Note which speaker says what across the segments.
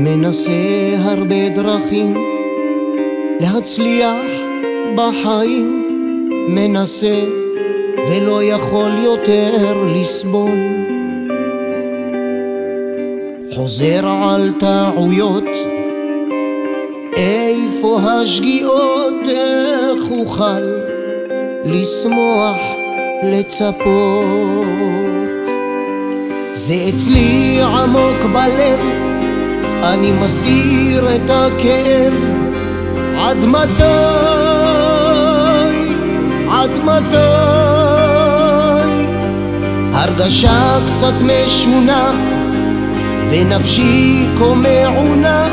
Speaker 1: מנסה הרבה דרכים להצליח בחיים, מנסה ולא יכול יותר לסבול. חוזר על טעויות, איפה השגיאות, איך אוכל לשמוח, לצפות. זה אצלי עמוק בלב אני מסתיר את הכאב. עד מתי, עד מתי? הרגשה קצת משונה ונפשי כה מעונה.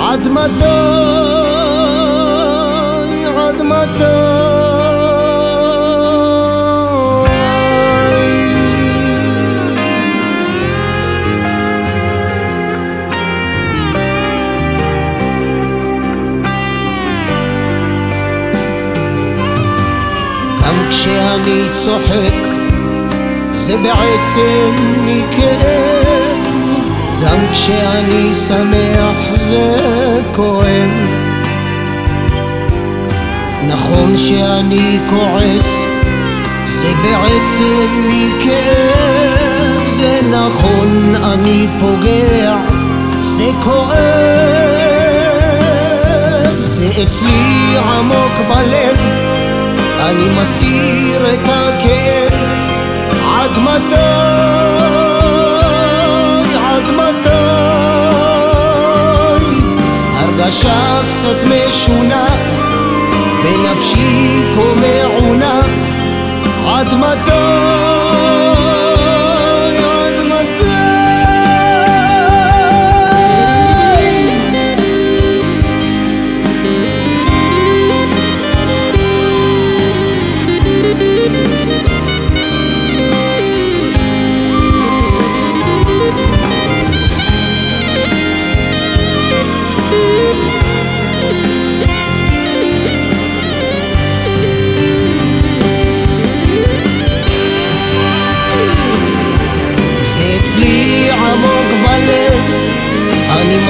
Speaker 1: עד מתי, כשאני צוחק זה בעצם מכאב. גם כשאני שמח זה כואב. נכון שאני כועס זה בעצם מכאב. זה נכון אני פוגע זה כואב. זה אצלי עמוק בלב אני מסתיר את הכאב. עד מתי, עד מתי? הרגשה קצת משונה ונפשי כה מעונה. עד מתי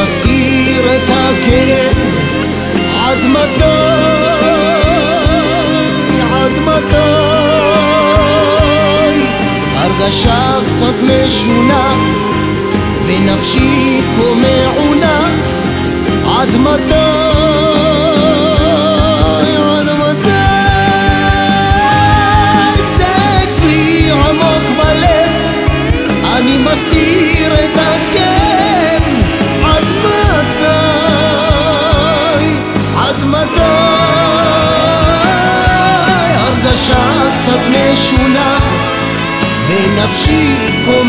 Speaker 1: אני מסתיר את הכאב. עד מתי, עד מתי? הרגשה קצת משונה ונפשי כה מעונה. עד מתי הרגשה קצת